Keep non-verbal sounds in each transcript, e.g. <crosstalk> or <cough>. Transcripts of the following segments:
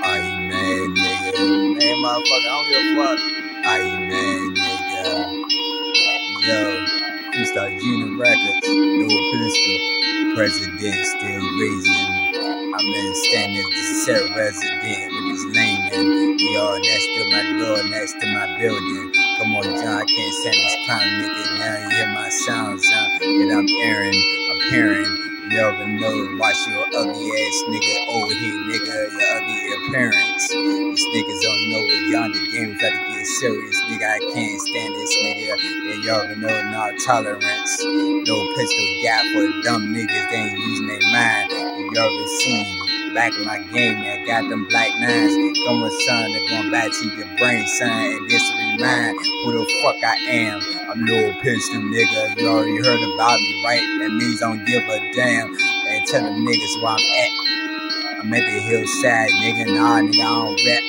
Mad, nigga? Man, motherfucker, I don't give a fuck. Mad, nigga? Yo, Freestyle Junior Records, no pistol. President still raising. I'm in standing set resident with this lame man. Yo, next to my door, next to my building. Come on, John, I can't stand this clown nigga. Now you hear my sound, sound. And I'm Aaron, I'm parent. Already know, watch your ugly ass nigga over here, nigga. Your ugly appearance. These niggas don't know what yonder game try to get serious, nigga. I can't stand this nigga. And y'all already know no tolerance. No pistol gap for dumb niggas. They ain't using their mind. And You already see back in my game, man. Got them black nines. On, son, they're going back to your brain, son. And this remind who the fuck I am. I'm Lil Pistol, nigga. You already heard about me, right? That means I don't give a damn. And tell them niggas where I'm at. I'm at the hillside, nigga. Nah, nigga, I don't rap.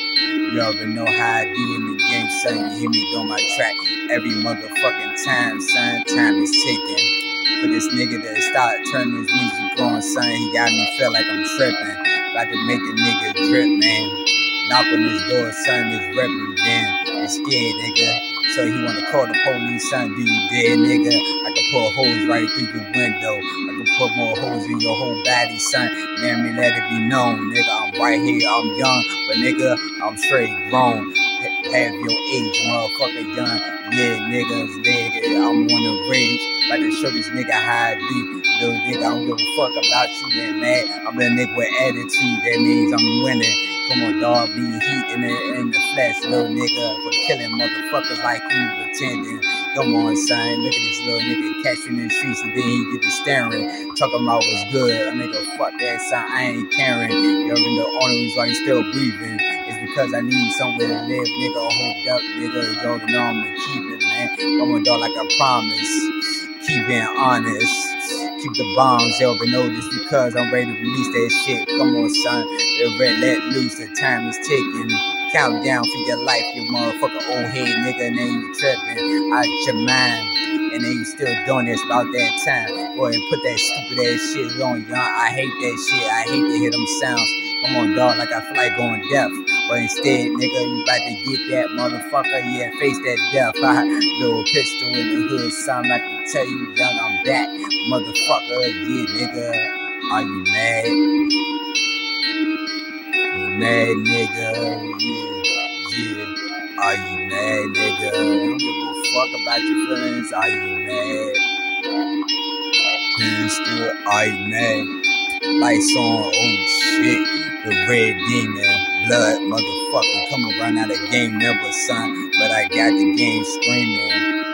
You already know how I do in the game, son. You hear me on my track every motherfucking time, son. Time is ticking. For this nigga that started turning his music on, son, he got me feel like I'm tripping. About to make a nigga drip, man. Knock on his door, son, is repping, damn. He's scared, nigga. So he wanna call the police, son, do you dare, nigga? I can pull holes right through your window. I can put more holes in your whole body, son. Let me let it be known, nigga. I'm right here, I'm young, but nigga, I'm straight grown. Have your age, motherfucker, young. Yeah, niggas, nigga, I'm on the rage. About to show this nigga how I do. Little nigga, I don't give a fuck about you, man, man. I'm a nigga with attitude, that means I'm winning. Come on, dog, be heat in the, in the flesh, little nigga, for killing motherfuckers like you pretending. Come on, son, look at this little nigga catching in the streets and then he get to staring, talking about what's good. A nigga, fuck that, son, I ain't caring. You're in the only reason you still breathing because I need somewhere to live, nigga. Hold up, nigga. Already know I'm gonna keep it, man. Come on, dog, like I promise. Keep being honest keep the bombs over notice because I'm ready to release that shit. Come on, son. The red let loose, the time is ticking. Countdown for your life, you motherfucker old head nigga, and then you tripping out your mind. And then you still doing this about that time. Go and put that stupid ass shit on, y'all. I hate that shit. I hate to hear them sounds. Come on, dog, like I feel like going deaf. But instead, nigga, you about to get that motherfucker, yeah, face that death. I <laughs> little pistol in the hood, son, I can tell you, young, I'm back. Motherfucker, yeah, nigga. Are you mad? You mad, nigga? Yeah, yeah. Are you mad, nigga? Don't give a fuck about your feelings. Are you mad? Pistol, are you mad? Lights on, oh shit. The red demon, blood motherfucker coming run out of game never son, but I got the game screaming.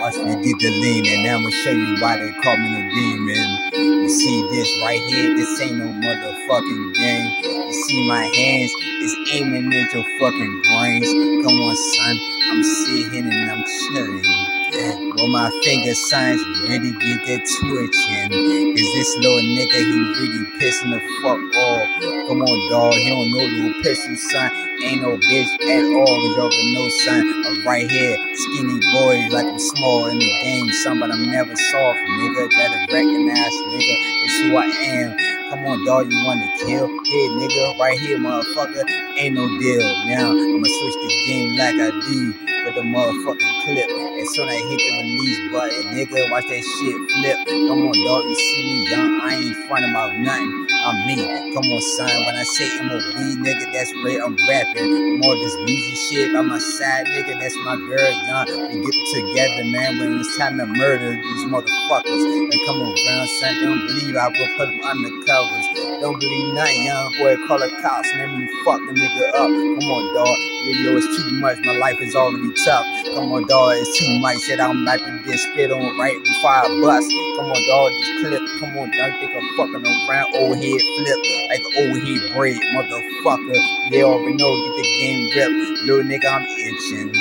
Watch me get the lean and I'ma show you why they call me the demon. You see this right here, this ain't no motherfucking game. You see my hands, it's aiming at your fucking brains. Come on, son, I'm sitting and I'm chilling. Well, my finger signs really get that twitching. This little nigga, he really pissing the fuck off. Come on, dog, he don't know little pistol, son. Ain't no bitch at all, cause y'all can know, son. I'm right here, skinny boy, like I'm small in the game, son, but I'm never soft, nigga. Better recognize, nigga, it's who I am. Come on, dog, you wanna kill? Yeah, nigga, right here, motherfucker. Ain't no deal. Now, I'ma switch the game like I do with the motherfucking clip. As soon as I hit the release button, nigga, watch that shit flip. Come on, dog, you see me young, I ain't front about nothing. I'm me. Come on, son, when I say MOB, nigga, that's real, I'm rapping. More this music shit by my side, nigga, that's my girl, young. We get together, man, when it's time to murder these motherfuckers. And come on, son, don't believe I will put them undercovers. Don't believe nothing, young boy, call the cops, and then you fuck the nigga up. Come on, dog. Yeah, yo, it's too much. My life is already tough. Come on, dog. It's too much. Said I'm about to get spit on right before I bust. Come on, dog. Just clip. Come on, dog. Think I'm fucking around. Old head flip like old head braid, motherfucker. They already know. Get the game ripped. Little nigga, I'm itching.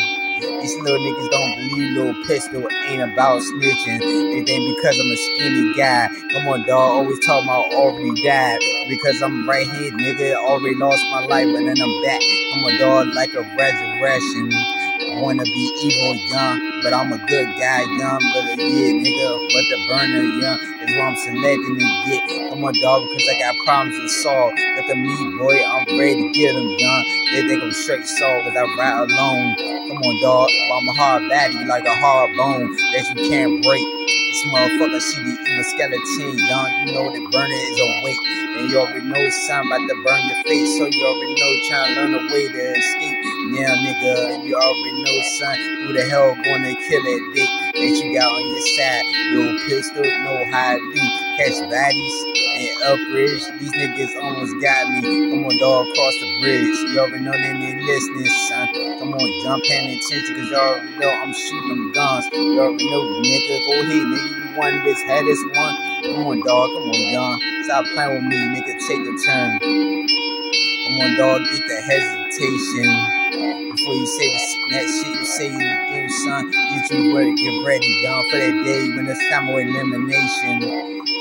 These little niggas don't believe little pistol ain't about snitching. They think because I'm a skinny guy. Come on, dog. Always talking about already died. Because I'm right here, nigga. Already lost my life, but then I'm back. Come on, dog. Like a resurrection. I wanna be evil, young. But I'm a good guy, young, but a yeah, nigga. But the burner, young, is what I'm selecting to get. Come on, dog, because I got problems to solve. Look at me, boy, I'm ready to get them, young. They think I'm straight soul, cause I ride alone. Come on, dog, I'm a hard baddie, like a hard bone that you can't break. This motherfucker see the evil skeleton, young. You know the burner is a weight. And you already know it's time about to burn your face. So you already know trying to learn a way to escape. Yeah, nigga, you already know, son, who the hell gonna kill that dick that you got on your side. Little pistol, how to do. Catch baddies and upbridge. These niggas almost got me. Come on, dog, cross the bridge. You already know they need listening, son. Come on, jump paying attention, cause you already know I'm shooting guns. You already know, nigga, go ahead, nigga. You won this, had this one. Come on, dog, come on, young. Stop playing with me, nigga. Take a turn. Come on, dog, get the hesitation. Before you say the that shit you say you game, son, get you ready, get ready, young, for that day when it's time for elimination.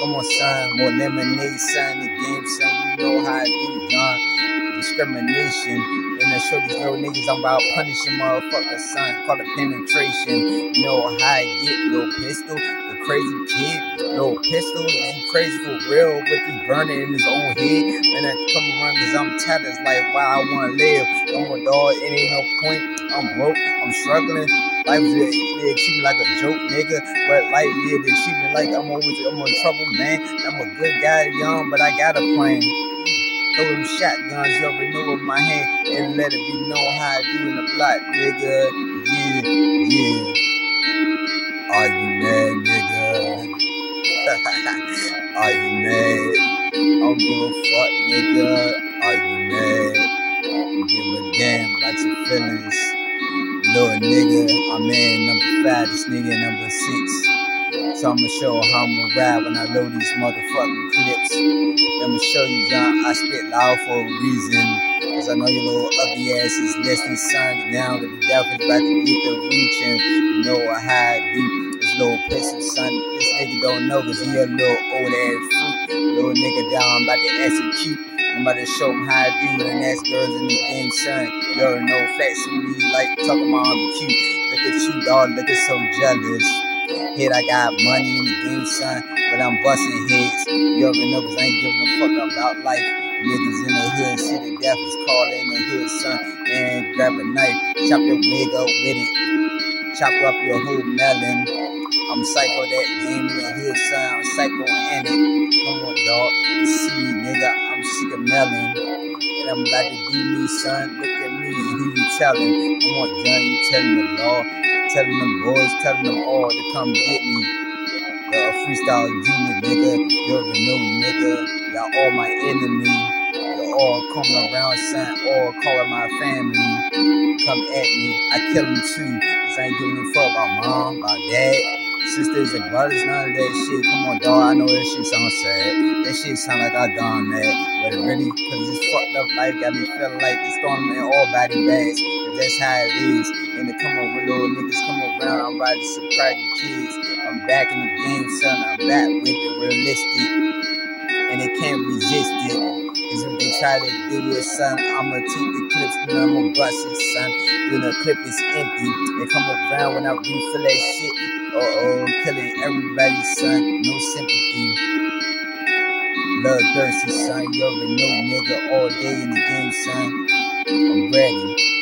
Come on, son, more lemonade, son, the game, son, you know how I do, young. Discrimination. I show these little niggas, I'm about punishing motherfuckers, son. Call it penetration. You know how I get, little pistol, the crazy kid, little pistol. He crazy for real, with he burning in his own head. And I come around cause I'm tired, like, why I wanna live. I'm a dog, it ain't no point. I'm broke, I'm struggling. Life is they treat me like a joke, nigga. But life, yeah, they treat me like I'm always I'm in trouble, man. I'm a good guy, young, but I got a plan. Throw them shotguns, already know with my hand, and let it be known how I do in the block, nigga. Yeah, yeah. Are you mad, nigga? <laughs> Are you mad? I don't give a fuck, nigga. Are you mad? Don't give a damn about your feelings. Little nigga, I'm in number five, this nigga number six. So I'ma show how I'ma ride when I load these motherfucking clips. I'ma show you, John, I spit loud for a reason. Cause I know your little ugly ass is listening, son. Now that the devil's about to get the reaching. You know I do. This little pistol, son. This nigga don't know cause he a little old ass fruit. Little nigga down, I'm about to execute. I'm about to show him how I do when ass girls in the game, son. You already know flexing me like talking about I'm cute. Look at you, dog, looking so jealous. I got money in the game, son, but I'm busting heads. You already know, cause I ain't giving a fuck about life. Niggas in the hood, see the death is calling in the hood, son. And grab a knife, chop your wig up with it, chop up your whole melon. I'm psycho that game in the hood, son. I'm psycho in it. Come on, dog. You see me, nigga. I'm sick of melon. And I'm about to do me, son. Look at Who you telling? On, John. You telling the law. Telling them boys, telling them all to come get me. Uh, freestyle junior, nigga. You already new nigga. Y'all all my enemy. All coming around, son. All calling my family. Come at me. I kill them too. Cause I ain't giving a fuck about mom, about dad sisters and brothers, none of that shit. Come on, dog. I know that shit sounds sad. That shit sound like I done mad. But it really, cause this fucked up life got me feeling like it's throwing in all body bags. That's how it is. And to come over, little niggas come around. I'm about to surprise you kids. I'm back in the game, son. I'm back with the realistic. And they can't resist it. Cause if they try to do it, son, I'ma take the clips and I'ma bust it, son. Then the clip is empty. They come around when I refill that shit. Uh oh, killing everybody, son. No sympathy. Bloodthirsty, son. You already know, nigga. All day in the game, son. I'm ready.